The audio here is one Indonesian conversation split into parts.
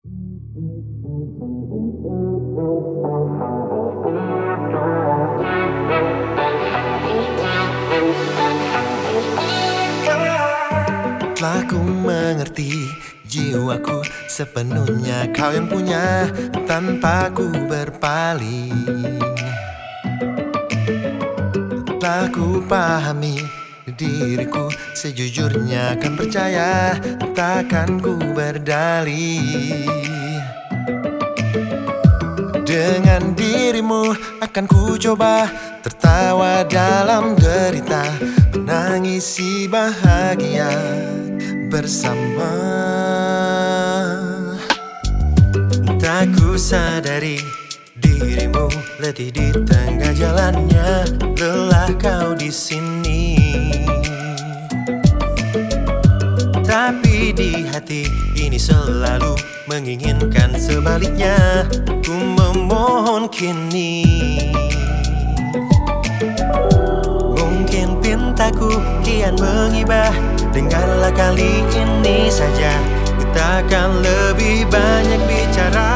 Telah ku mengerti jiwaku sepenuhnya. Kau yang punya tanpa ku berpaling. Telah ku pahami diriku. Sejujurnya kan percaya takkan ku berdalih Dengan dirimu akan ku coba tertawa dalam derita Menangisi bahagia bersama. Tak ku sadari dirimu letih di tengah jalannya. Lelah kau di sini Tapi di hati ini selalu menginginkan sebaliknya. Ku memohon kini. Mungkin pintaku kian mengibah. Dengarlah kali ini saja. Kita akan lebih banyak bicara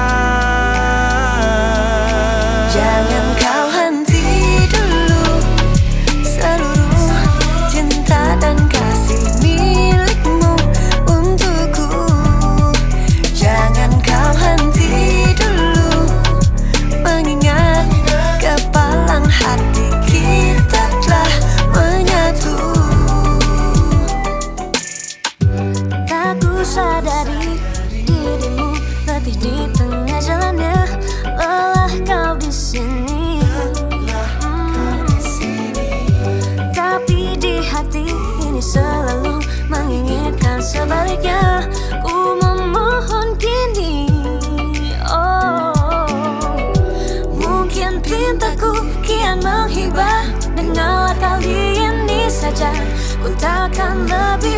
selalu menginginkan sebaliknya. Ku memohon kini Oh Mungkin pintaku kian menghibah. Dengarlah kali ini saja Ku takkan lebih